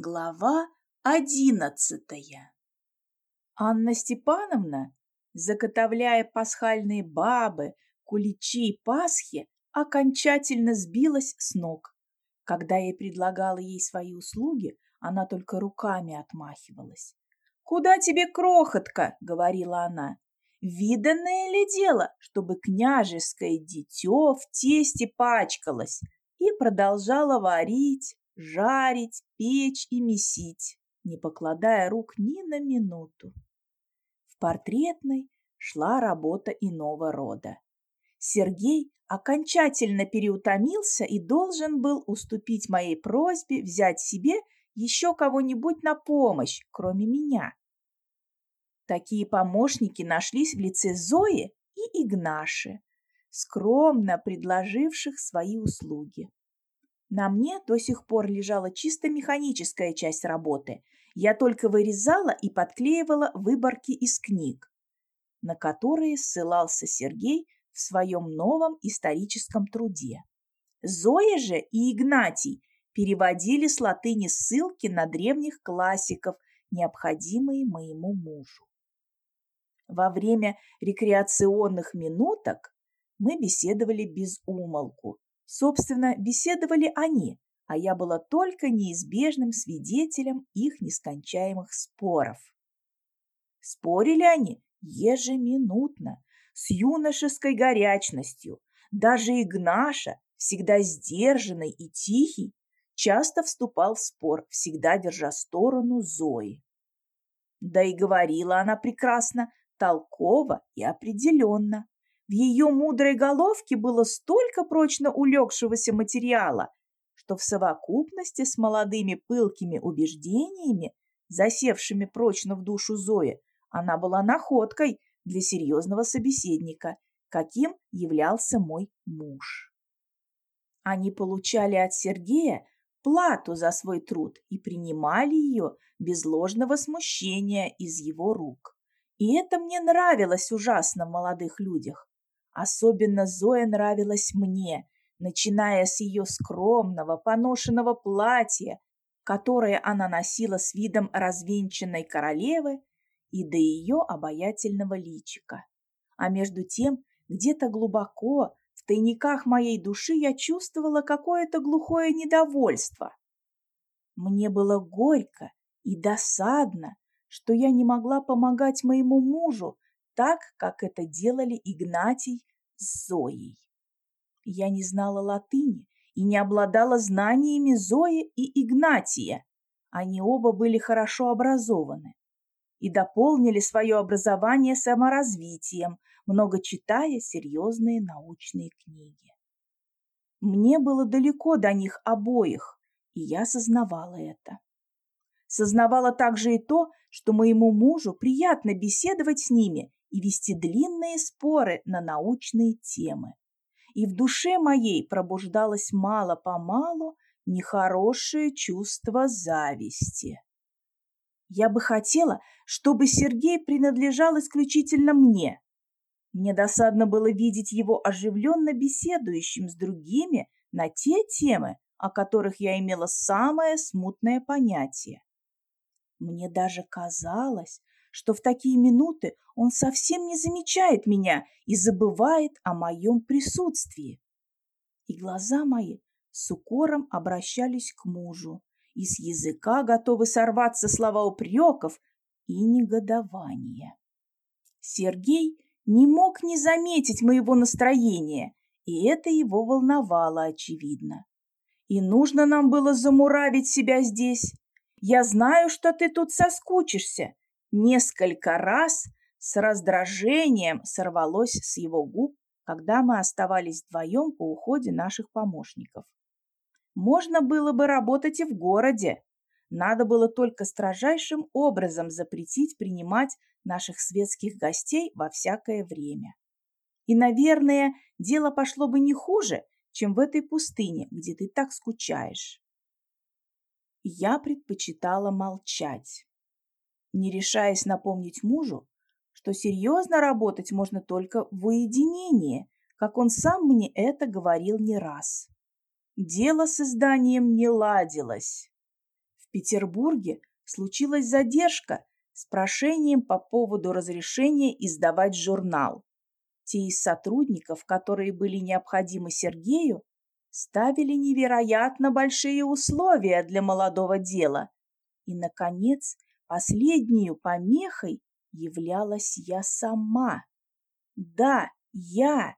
Глава одиннадцатая Анна Степановна, заготовляя пасхальные бабы, куличи и пасхи, окончательно сбилась с ног. Когда я предлагала ей свои услуги, она только руками отмахивалась. «Куда тебе, крохотка?» — говорила она. «Виданное ли дело, чтобы княжеское дитё в тесте пачкалось?» И продолжала варить, жарить, печь и месить, не покладая рук ни на минуту. В портретной шла работа иного рода. Сергей окончательно переутомился и должен был уступить моей просьбе взять себе еще кого-нибудь на помощь, кроме меня. Такие помощники нашлись в лице Зои и Игнаши, скромно предложивших свои услуги. На мне до сих пор лежала чисто механическая часть работы. Я только вырезала и подклеивала выборки из книг, на которые ссылался Сергей в своем новом историческом труде. Зоя же и Игнатий переводили с латыни ссылки на древних классиков, необходимые моему мужу. Во время рекреационных минуток мы беседовали без умолку, Собственно, беседовали они, а я была только неизбежным свидетелем их нескончаемых споров. Спорили они ежеминутно, с юношеской горячностью. Даже Игнаша, всегда сдержанный и тихий, часто вступал в спор, всегда держа сторону Зои. Да и говорила она прекрасно, толково и определенно. В ее мудрой головке было столько прочно улегшегося материала, что в совокупности с молодыми пылкими убеждениями, засевшими прочно в душу Зои, она была находкой для серьезного собеседника, каким являлся мой муж. Они получали от Сергея плату за свой труд и принимали ее без ложного смущения из его рук. И это мне нравилось ужасно в молодых людях. Особенно Зоя нравилась мне, начиная с ее скромного, поношенного платья, которое она носила с видом развенчанной королевы, и до ее обаятельного личика. А между тем, где-то глубоко, в тайниках моей души я чувствовала какое-то глухое недовольство. Мне было горько и досадно, что я не могла помогать моему мужу так, как это делали Игнатий Зоей. Я не знала латыни и не обладала знаниями Зои и Игнатия. Они оба были хорошо образованы и дополнили свое образование саморазвитием, много читая серьезные научные книги. Мне было далеко до них обоих, и я сознавала это. Сознавала также и то, что моему мужу приятно беседовать с ними и вести длинные споры на научные темы. И в душе моей пробуждалось мало-помалу нехорошее чувство зависти. Я бы хотела, чтобы Сергей принадлежал исключительно мне. Мне досадно было видеть его оживленно беседующим с другими на те темы, о которых я имела самое смутное понятие. Мне даже казалось, что в такие минуты он совсем не замечает меня и забывает о моем присутствии. И глаза мои с укором обращались к мужу, и с языка готовы сорваться слова упреков и негодования. Сергей не мог не заметить моего настроения, и это его волновало, очевидно. И нужно нам было замуравить себя здесь. Я знаю, что ты тут соскучишься, Несколько раз с раздражением сорвалось с его губ, когда мы оставались вдвоем по уходе наших помощников. Можно было бы работать и в городе. Надо было только строжайшим образом запретить принимать наших светских гостей во всякое время. И, наверное, дело пошло бы не хуже, чем в этой пустыне, где ты так скучаешь. Я предпочитала молчать не решаясь напомнить мужу, что серьезно работать можно только в уединении, как он сам мне это говорил не раз. Дело с изданием не ладилось. В Петербурге случилась задержка с прошением по поводу разрешения издавать журнал. Те из сотрудников, которые были необходимы Сергею, ставили невероятно большие условия для молодого дела. И, наконец, последнюю помехой являлась я сама. Да, я,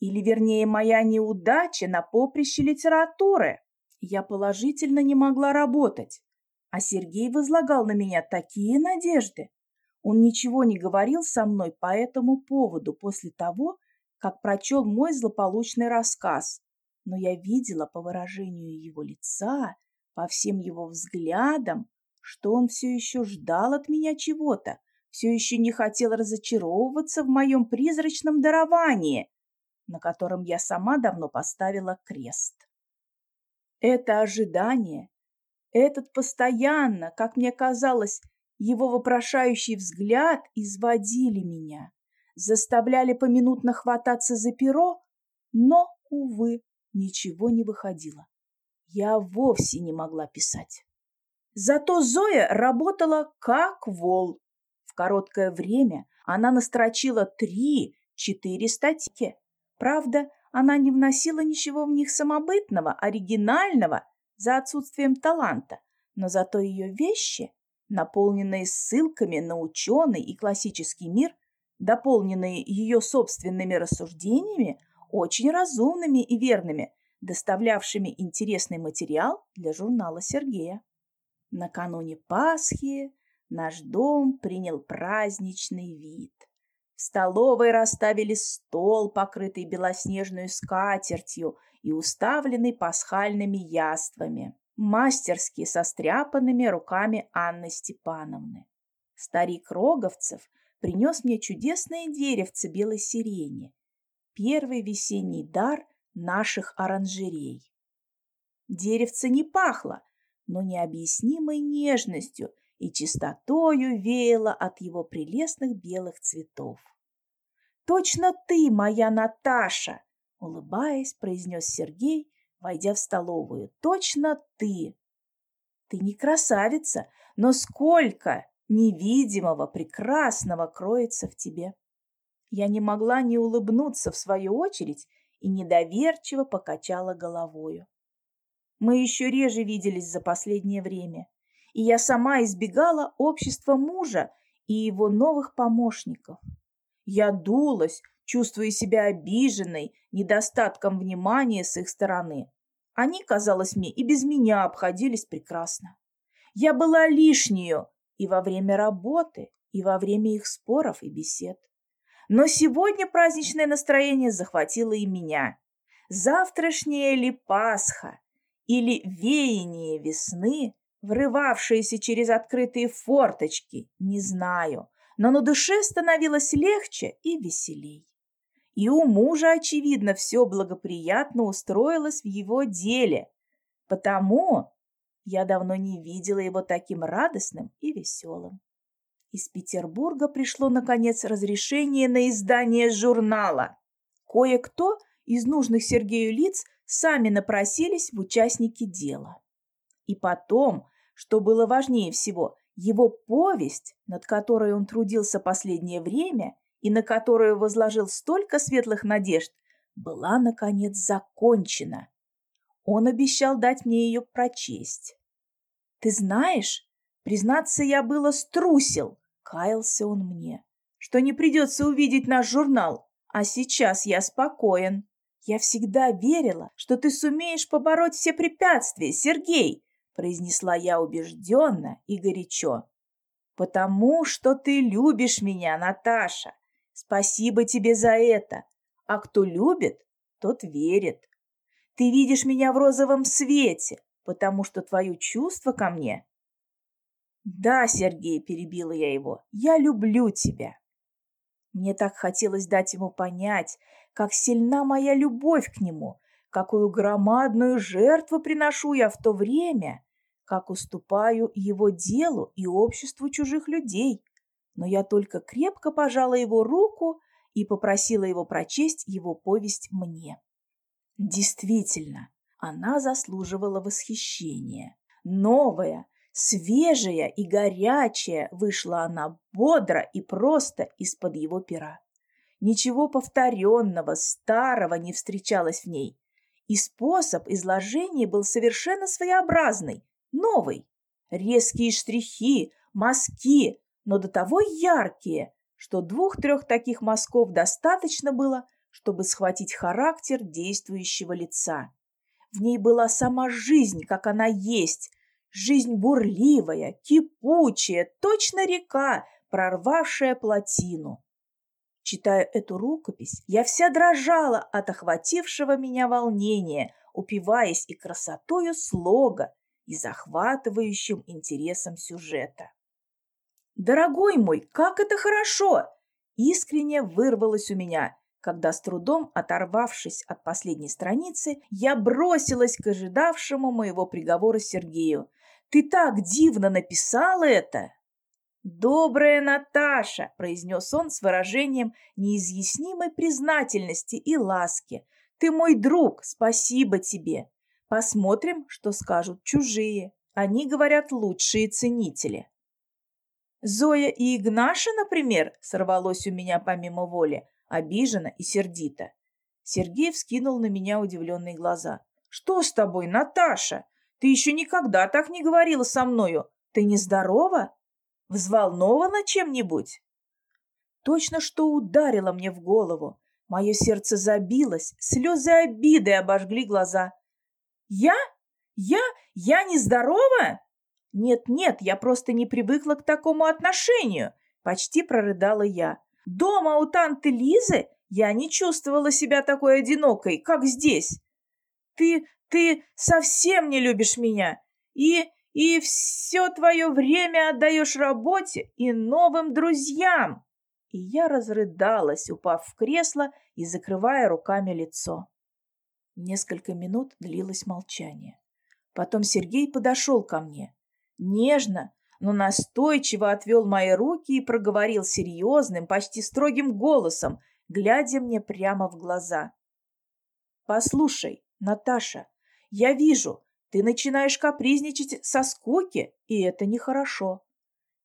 или вернее моя неудача на поприще литературы. Я положительно не могла работать, а Сергей возлагал на меня такие надежды. Он ничего не говорил со мной по этому поводу после того, как прочел мой злополучный рассказ, но я видела по выражению его лица, по всем его взглядам, что он все еще ждал от меня чего-то, все еще не хотел разочаровываться в моем призрачном даровании, на котором я сама давно поставила крест. Это ожидание, этот постоянно, как мне казалось, его вопрошающий взгляд изводили меня, заставляли поминутно хвататься за перо, но, увы, ничего не выходило. Я вовсе не могла писать. Зато Зоя работала как вол. В короткое время она настрочила три-четыре статьи. Правда, она не вносила ничего в них самобытного, оригинального, за отсутствием таланта, но зато ее вещи, наполненные ссылками на ученый и классический мир, дополненные ее собственными рассуждениями, очень разумными и верными, доставлявшими интересный материал для журнала Сергея. Накануне Пасхи наш дом принял праздничный вид. В столовой расставили стол, покрытый белоснежной скатертью и уставленный пасхальными яствами, мастерски состряпанными руками Анны Степановны. Старик Роговцев принес мне чудесное деревце белой сирени, первый весенний дар наших оранжерей. Деревце не пахло, но необъяснимой нежностью и чистотою веяло от его прелестных белых цветов. «Точно ты, моя Наташа!» — улыбаясь, произнес Сергей, войдя в столовую. «Точно ты!» «Ты не красавица, но сколько невидимого, прекрасного кроется в тебе!» Я не могла не улыбнуться в свою очередь и недоверчиво покачала головою. Мы еще реже виделись за последнее время, и я сама избегала общества мужа и его новых помощников. Я дулась, чувствуя себя обиженной недостатком внимания с их стороны. Они, казалось мне, и без меня обходились прекрасно. Я была лишнюю и во время работы, и во время их споров и бесед. Но сегодня праздничное настроение захватило и меня. Завтрашняя ли Пасха или веяние весны, врывавшееся через открытые форточки, не знаю, но на душе становилось легче и веселей. И у мужа, очевидно, все благоприятно устроилось в его деле, потому я давно не видела его таким радостным и веселым. Из Петербурга пришло, наконец, разрешение на издание журнала. Кое-кто из нужных Сергею лиц сами напросились в участники дела. И потом, что было важнее всего, его повесть, над которой он трудился последнее время и на которую возложил столько светлых надежд, была, наконец, закончена. Он обещал дать мне ее прочесть. «Ты знаешь, признаться, я было струсил», — каялся он мне, «что не придется увидеть наш журнал, а сейчас я спокоен. Я всегда верила, что ты сумеешь побороть все препятствия, Сергей», — произнесла я убежденно и горячо. «Потому что ты любишь меня, Наташа. Спасибо тебе за это. А кто любит, тот верит. Ты видишь меня в розовом свете, потому что твое чувство ко мне... Да, Сергей, перебила я его, я люблю тебя. Мне так хотелось дать ему понять, как сильна моя любовь к нему, какую громадную жертву приношу я в то время, как уступаю его делу и обществу чужих людей но я только крепко пожала его руку и попросила его прочесть его повесть мне. Действительно, она заслуживала восхищения. Новая, Свежая и горячая вышла она бодро и просто из-под его пера. Ничего повторенного, старого не встречалось в ней. И способ изложения был совершенно своеобразный, новый. Резкие штрихи, мазки, но до того яркие, что двух-трех таких мазков достаточно было, чтобы схватить характер действующего лица. В ней была сама жизнь, как она есть, жизнь бурливая, кипучая, точно река, прорвавшая плотину. Читая эту рукопись, я вся дрожала от охватившего меня волнения, упиваясь и красотою слога, и захватывающим интересом сюжета. «Дорогой мой, как это хорошо!» Искренне вырвалось у меня, когда с трудом оторвавшись от последней страницы, я бросилась к ожидавшему моего приговора Сергею. «Ты так дивно написала это!» «Добрая Наташа!» – произнес он с выражением неизъяснимой признательности и ласки. «Ты мой друг, спасибо тебе! Посмотрим, что скажут чужие. Они говорят лучшие ценители». «Зоя и Игнаша, например?» – сорвалось у меня помимо воли, обиженно и сердито. Сергей вскинул на меня удивленные глаза. «Что с тобой, Наташа? Ты еще никогда так не говорила со мною. Ты нездорова?» Взволнована чем-нибудь? Точно что ударило мне в голову. Мое сердце забилось, слезы обиды обожгли глаза. Я? Я? Я нездорова? Нет-нет, я просто не привыкла к такому отношению, почти прорыдала я. Дома у танты Лизы я не чувствовала себя такой одинокой, как здесь. Ты, ты совсем не любишь меня. И и все твое время отдаешь работе и новым друзьям. И я разрыдалась, упав в кресло и закрывая руками лицо. Несколько минут длилось молчание. Потом Сергей подошел ко мне. Нежно, но настойчиво отвел мои руки и проговорил серьезным, почти строгим голосом, глядя мне прямо в глаза. «Послушай, Наташа, я вижу, ты начинаешь капризничать со скуки, и это нехорошо.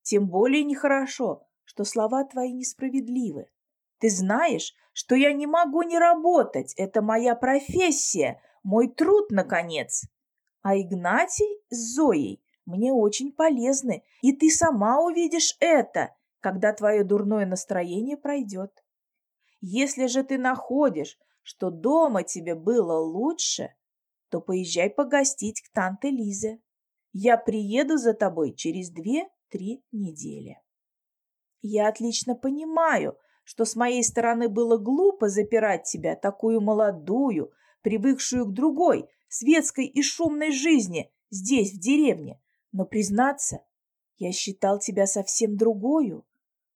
Тем более нехорошо, что слова твои несправедливы. Ты знаешь, что я не могу не работать, это моя профессия, мой труд, наконец. А Игнатий с Зоей мне очень полезны, и ты сама увидишь это, когда твое дурное настроение пройдет. Если же ты находишь, что дома тебе было лучше, то поезжай погостить к танте Лизе. Я приеду за тобой через две-три недели. Я отлично понимаю, что с моей стороны было глупо запирать тебя, такую молодую, привыкшую к другой, светской и шумной жизни, здесь, в деревне. Но, признаться, я считал тебя совсем другою,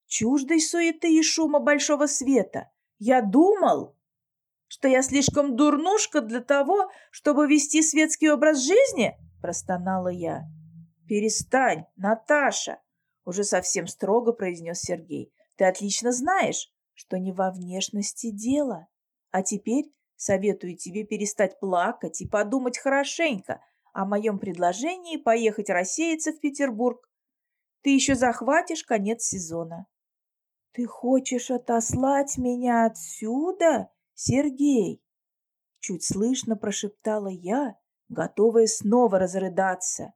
чуждой суеты и шума большого света. Я думал, что я слишком дурнушка для того, чтобы вести светский образ жизни?» – простонала я. «Перестань, Наташа!» – уже совсем строго произнес Сергей. «Ты отлично знаешь, что не во внешности дело. А теперь советую тебе перестать плакать и подумать хорошенько о моем предложении поехать рассеяться в Петербург. Ты еще захватишь конец сезона». «Ты хочешь отослать меня отсюда?» Сергей!» Чуть слышно прошептала я, готовая снова разрыдаться.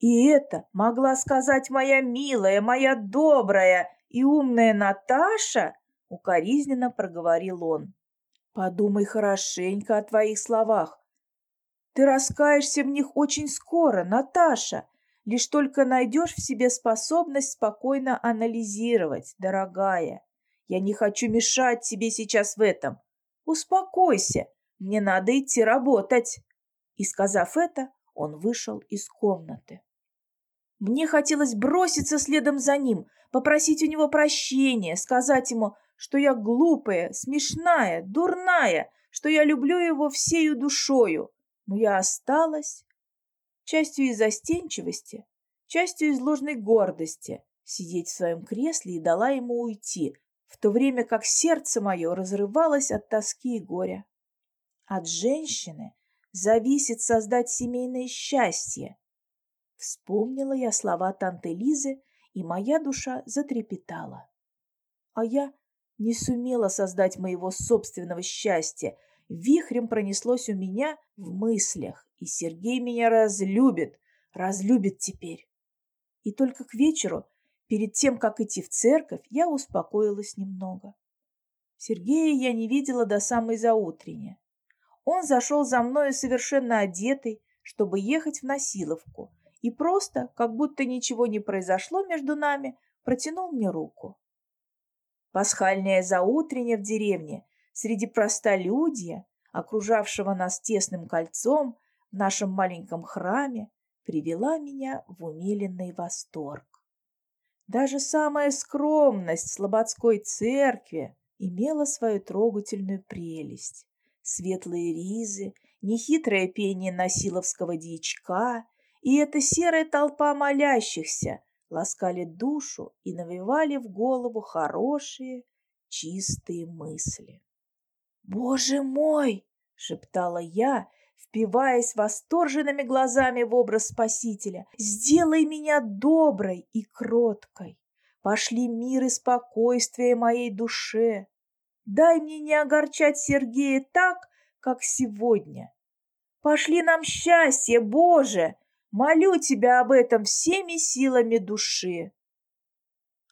«И это могла сказать моя милая, моя добрая и умная Наташа?» Укоризненно проговорил он. «Подумай хорошенько о твоих словах. Ты раскаешься в них очень скоро, Наташа, лишь только найдешь в себе способность спокойно анализировать, дорогая. Я не хочу мешать тебе сейчас в этом. «Успокойся, мне надо идти работать!» И, сказав это, он вышел из комнаты. Мне хотелось броситься следом за ним, попросить у него прощения, сказать ему, что я глупая, смешная, дурная, что я люблю его всею душою. Но я осталась, частью из застенчивости, частью из ложной гордости, сидеть в своем кресле и дала ему уйти, в то время как сердце мое разрывалось от тоски и горя. От женщины зависит создать семейное счастье. Вспомнила я слова танты Лизы, и моя душа затрепетала. А я не сумела создать моего собственного счастья. Вихрем пронеслось у меня в мыслях, и Сергей меня разлюбит, разлюбит теперь. И только к вечеру, перед тем, как идти в церковь, я успокоилась немного. Сергея я не видела до самой заутренне. Он зашел за мною совершенно одетый, чтобы ехать в Насиловку, и просто, как будто ничего не произошло между нами, протянул мне руку. Пасхальное заутренне в деревне, среди простолюдья, окружавшего нас тесным кольцом в нашем маленьком храме, привела меня в умиленный восторг. Даже самая скромность слободской церкви имела свою трогательную прелесть. Светлые ризы, нехитрое пение насиловского дьячка и эта серая толпа молящихся ласкали душу и навевали в голову хорошие, чистые мысли. «Боже мой!» — шептала я, впиваясь восторженными глазами в образ Спасителя. «Сделай меня доброй и кроткой. Пошли мир и спокойствие моей душе. Дай мне не огорчать Сергея так, как сегодня. Пошли нам счастье, Боже! Молю тебя об этом всеми силами души!»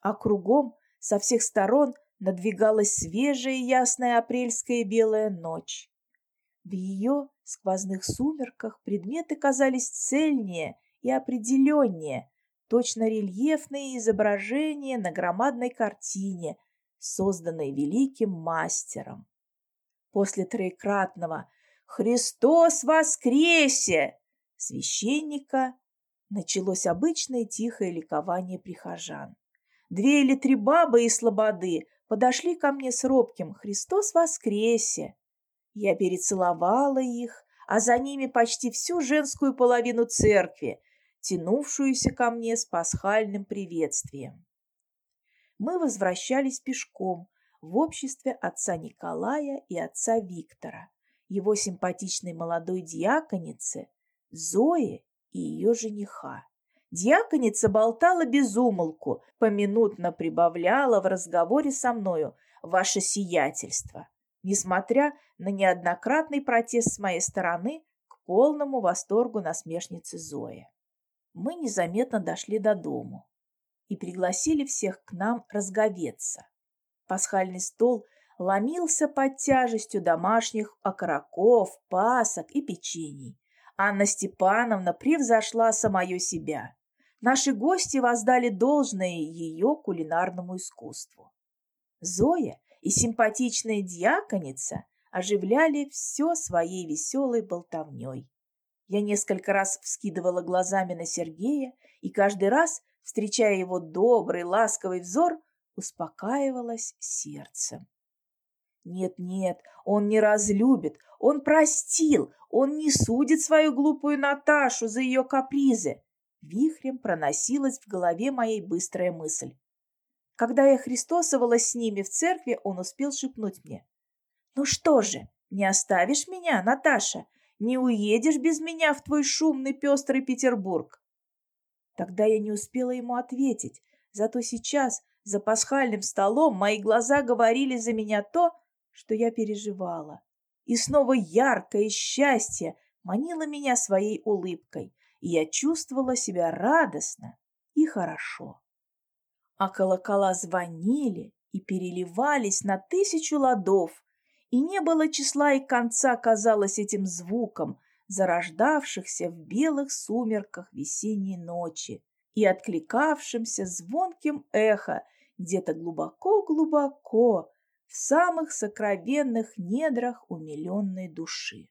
А кругом со всех сторон надвигалась свежая ясная апрельская белая ночь. В ее сквозных сумерках предметы казались цельнее и определеннее, точно рельефные изображения на громадной картине, созданной великим мастером. После троекратного «Христос воскресе!» священника началось обычное тихое ликование прихожан. Две или три бабы из слободы подошли ко мне с робким «Христос воскресе!» Я перецеловала их, а за ними почти всю женскую половину церкви, тянувшуюся ко мне с пасхальным приветствием. Мы возвращались пешком в обществе отца Николая и отца Виктора, его симпатичной молодой диаконицы, Зои и ее жениха. Дьяконица болтала без умолку, поминутно прибавляла в разговоре со мною «Ваше сиятельство», несмотря на неоднократный протест с моей стороны к полному восторгу насмешницы Зои. Мы незаметно дошли до дому и пригласили всех к нам разговеться. Пасхальный стол ломился под тяжестью домашних окороков, пасок и печений. Анна Степановна превзошла самое себя. Наши гости воздали должное ее кулинарному искусству. Зоя и симпатичная диаконица оживляли все своей веселой болтовней. Я несколько раз вскидывала глазами на Сергея и каждый раз, встречая его добрый, ласковый взор, успокаивалась сердцем. Нет-нет, он не разлюбит, он простил, он не судит свою глупую Наташу за ее капризы. Вихрем проносилась в голове моей быстрая мысль. Когда я христосовалась с ними в церкви, он успел шепнуть мне. «Ну что же, не оставишь меня, Наташа? Не уедешь без меня в твой шумный пестрый Петербург?» Тогда я не успела ему ответить, зато сейчас, за пасхальным столом, мои глаза говорили за меня то, что я переживала. И снова яркое счастье манило меня своей улыбкой, и я чувствовала себя радостно и хорошо. А колокола звонили и переливались на тысячу ладов, и не было числа и конца, казалось, этим звуком, зарождавшихся в белых сумерках весенней ночи и откликавшимся звонким эхо где-то глубоко-глубоко в самых сокровенных недрах умиленной души.